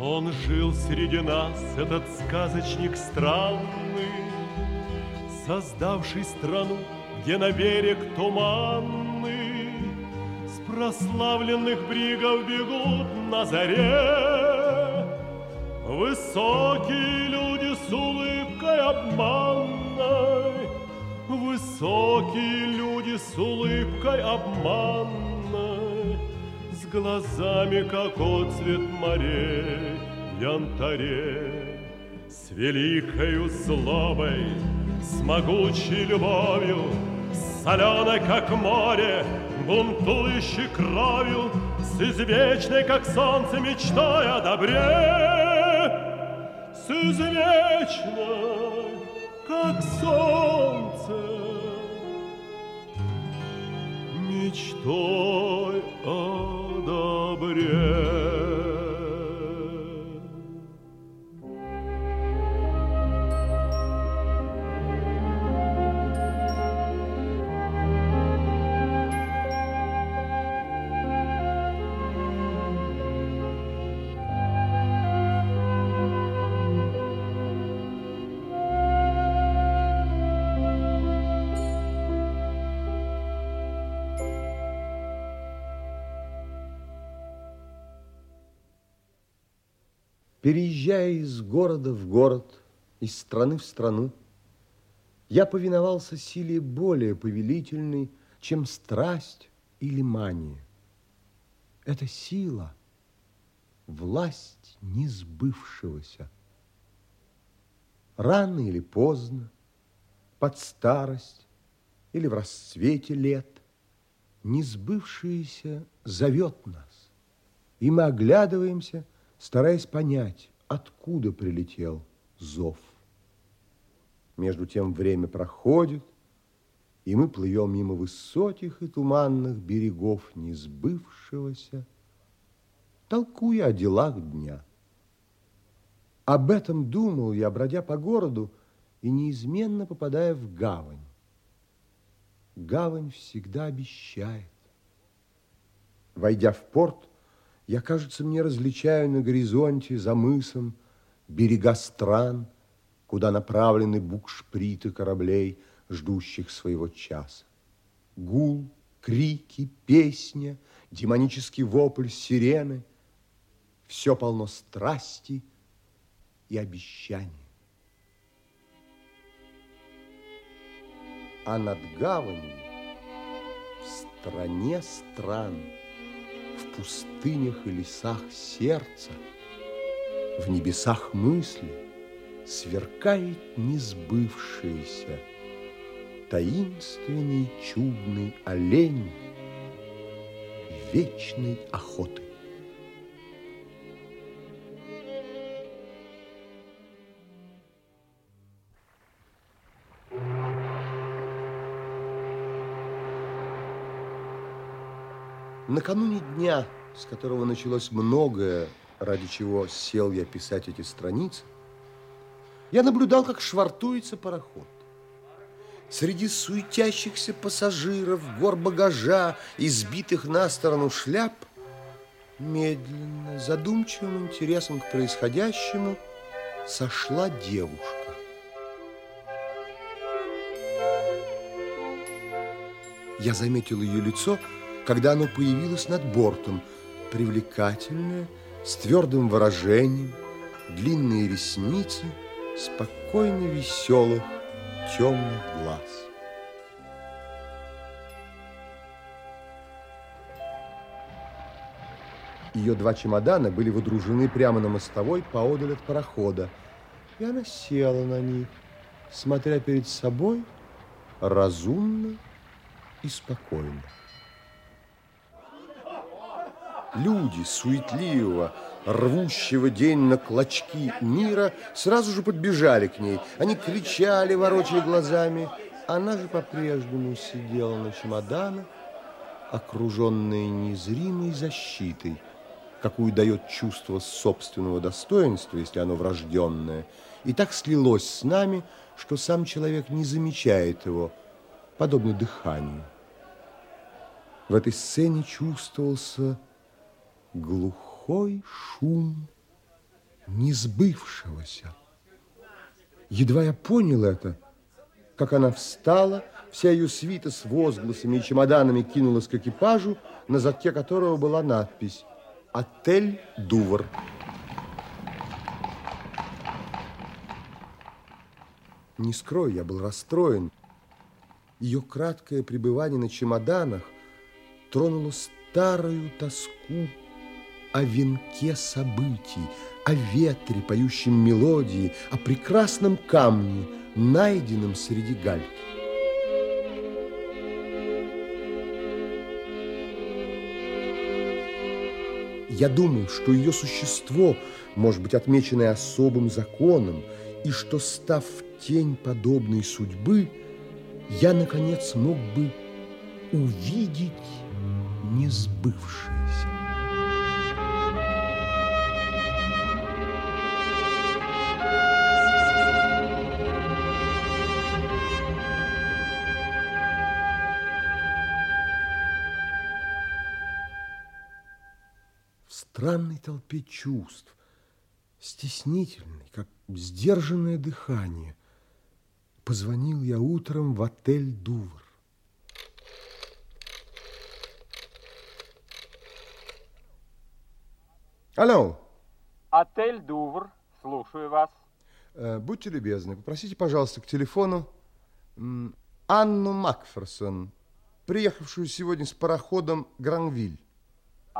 Он жил среди нас, этот сказочник странный, Создавший страну, где на берег туманный С прославленных бригов бегут на заре. Высокие люди с улыбкой обманной Высокие люди с улыбкой обманной глазами, как отцвет морей янтаре. С великою злобой, с могучей любовью соленой, как море, бунтующей кровью С извечной, как солнце, мечтой о добре. С извечной, как солнце, мечтой о добре. Переезжая из города в город, из страны в страну, я повиновался силе более повелительной, чем страсть или мания. Это сила, власть несбывшегося. Рано или поздно, под старость или в расцвете лет, несбывшееся зовет нас, и мы оглядываемся – стараясь понять, откуда прилетел зов. Между тем время проходит, и мы плывем мимо высоких и туманных берегов несбывшегося, толкуя о делах дня. Об этом думал я, бродя по городу и неизменно попадая в гавань. Гавань всегда обещает. Войдя в порт, я, кажется, мне различаю на горизонте за мысом берега стран, куда направлены букшприты кораблей, ждущих своего часа. Гул, крики, песня, демонический вопль сирены – все полно страсти и обещаний. А над гаванью в стране стран – в пустынях и лесах сердца, в небесах мысли сверкает несбывшееся, таинственный чудный олень вечной охоты. Накануне дня, с которого началось многое, ради чего сел я писать эти страницы, я наблюдал, как швартуется пароход. Среди суетящихся пассажиров, гор багажа, избитых на сторону шляп, медленно, задумчивым интересом к происходящему сошла девушка. Я заметил ее лицо, когда оно появилось над бортом, привлекательное, с твердым выражением, длинные ресницы, спокойно веселых темных глаз. Ее два чемодана были водружены прямо на мостовой поодаль от парохода, и она села на них, смотря перед собой разумно и спокойно люди суетливого, рвущего день на клочки мира, сразу же подбежали к ней. Они кричали, ворочая глазами. Она же по-прежнему сидела на чемоданах, окруженная незримой защитой, какую дает чувство собственного достоинства, если оно врожденное, и так слилось с нами, что сам человек не замечает его, подобно дыханию. В этой сцене чувствовался глухой шум несбывшегося. Едва я понял это, как она встала, вся ее свита с возгласами и чемоданами кинулась к экипажу, на задке которого была надпись «Отель Дувр». Не скрою, я был расстроен. Ее краткое пребывание на чемоданах тронуло старую тоску о венке событий, о ветре, поющем мелодии, о прекрасном камне, найденном среди гальки. Я думал, что ее существо может быть отмечено особым законом, и что, став в тень подобной судьбы, я, наконец, мог бы увидеть несбывшееся. Толпе чувств, стеснительный, как сдержанное дыхание, позвонил я утром в отель «Дувр». Алло. Отель «Дувр». Слушаю вас. Э, будьте любезны, попросите, пожалуйста, к телефону Анну Макферсон, приехавшую сегодня с пароходом «Гранвиль».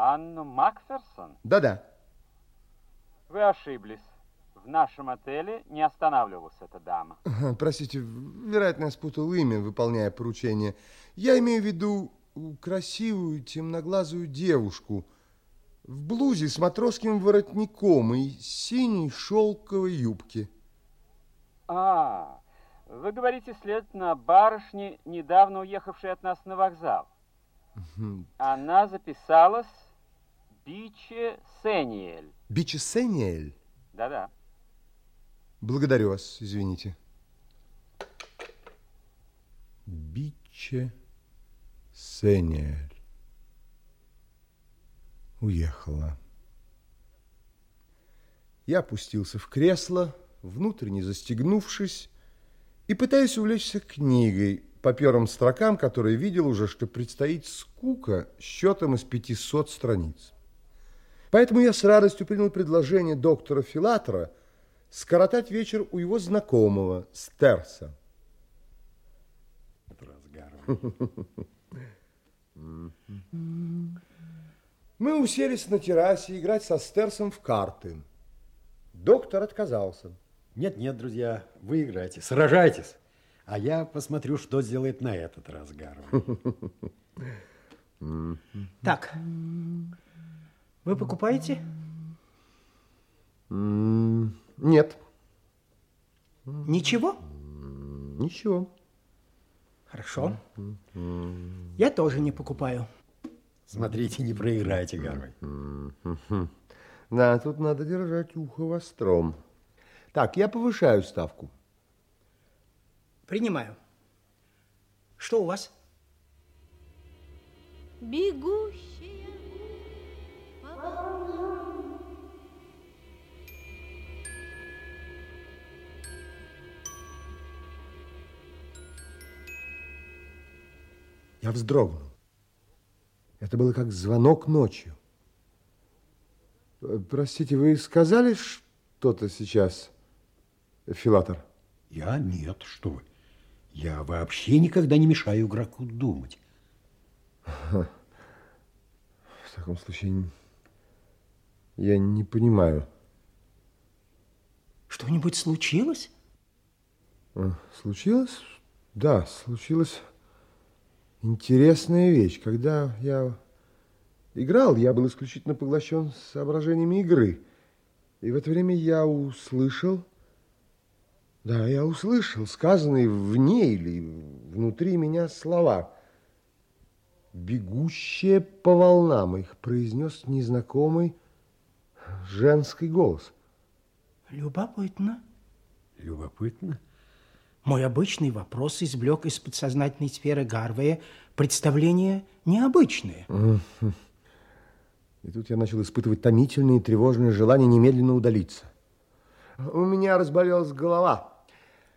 Анну Макферсон? Да-да. Вы ошиблись. В нашем отеле не останавливалась эта дама. Простите, вероятно, я спутал имя, выполняя поручение. Я имею в виду красивую темноглазую девушку в блузе с матросским воротником и синей шелковой юбке. А, вы говорите, следовательно, барышне, недавно уехавшей от нас на вокзал. Она записалась Биче Сениэль. Биче Сениэль? Да-да. Благодарю вас, извините. Биче Сениэль. Уехала. Я опустился в кресло, внутренне застегнувшись, и пытаюсь увлечься книгой, по первым строкам, которые видел уже, что предстоит скука счетом из 500 страниц. Поэтому я с радостью принял предложение доктора Филатора – скоротать вечер у его знакомого Стерса. Мы уселись на террасе играть со Стерсом в карты. Доктор отказался. Нет, нет, друзья, вы играйте, сражайтесь. А я посмотрю, что сделает на этот раз Гарвард. Так, вы покупаете? Нет. Ничего? Ничего. Хорошо. Я тоже не покупаю. Смотрите, не проиграйте, Гарвей. Да, тут надо держать ухо востром. Так, я повышаю ставку. Принимаю. Что у вас? Бегущая Я вздрогнул. Это было как звонок ночью. Простите, вы сказали что-то сейчас, Филатор? Я нет, что вы. Я вообще никогда не мешаю игроку думать. В таком случае я не понимаю. Что-нибудь случилось? Случилось? Да, случилось интересная вещь. Когда я играл, я был исключительно поглощен соображениями игры. И в это время я услышал, да, я услышал сказанные вне или внутри меня слова. «Бегущие по волнам» их произнес незнакомый женский голос. Любопытно. Любопытно? Мой обычный вопрос извлек из подсознательной сферы Гарвея представление необычное. И тут я начал испытывать томительное и тревожное желание немедленно удалиться. У меня разболелась голова.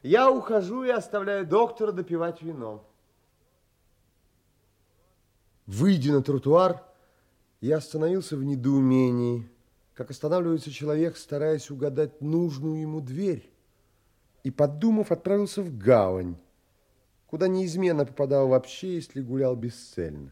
Я ухожу и оставляю доктора допивать вино. Выйдя на тротуар, я остановился в недоумении, как останавливается человек, стараясь угадать нужную ему дверь, и, подумав, отправился в гавань, куда неизменно попадал вообще, если гулял бесцельно.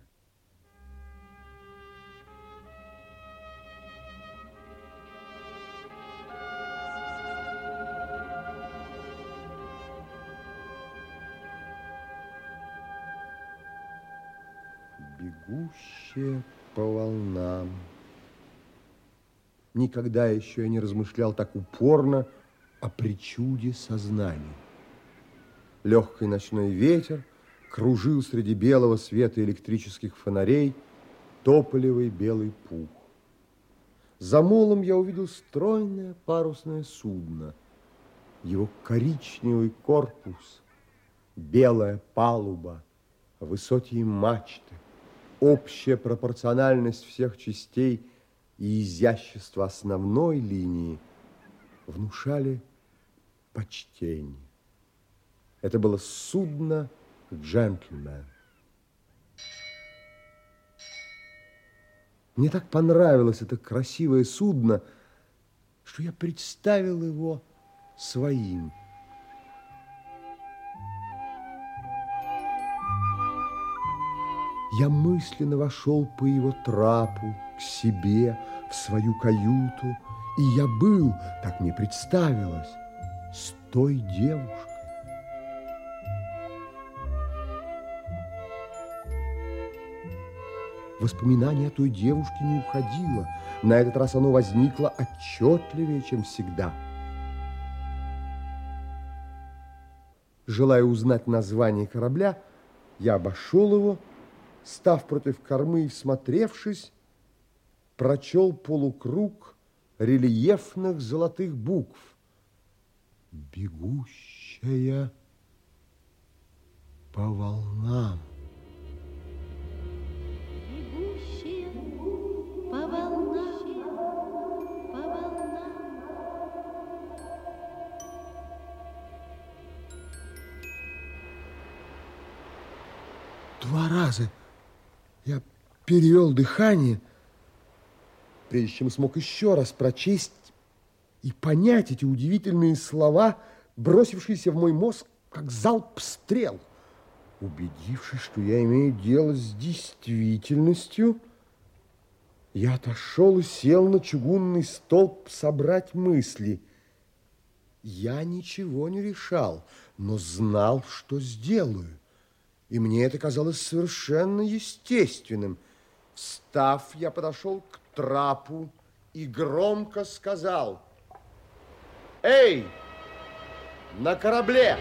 бегущая по волнам. Никогда еще я не размышлял так упорно о причуде сознания. Легкий ночной ветер кружил среди белого света электрических фонарей тополевый белый пух. За молом я увидел стройное парусное судно. Его коричневый корпус, белая палуба, высокие мачты – общая пропорциональность всех частей и изящество основной линии внушали почтение. Это было судно «Джентльмен». Мне так понравилось это красивое судно, что я представил его своим – Я мысленно вошел по его трапу к себе, в свою каюту, и я был, так мне представилось, той девушкой. Воспоминание о той девушке не уходило. На этот раз оно возникло отчетливее, чем всегда. Желая узнать название корабля, я обошел его став против кормы и всмотревшись, прочел полукруг рельефных золотых букв. Бегущая по волнам. Бегущая по волнам, по волнам. Два раза я перевел дыхание, прежде чем смог еще раз прочесть и понять эти удивительные слова, бросившиеся в мой мозг, как залп стрел. Убедившись, что я имею дело с действительностью, я отошел и сел на чугунный столб собрать мысли. Я ничего не решал, но знал, что сделаю и мне это казалось совершенно естественным. Встав, я подошел к трапу и громко сказал, «Эй, на корабле!»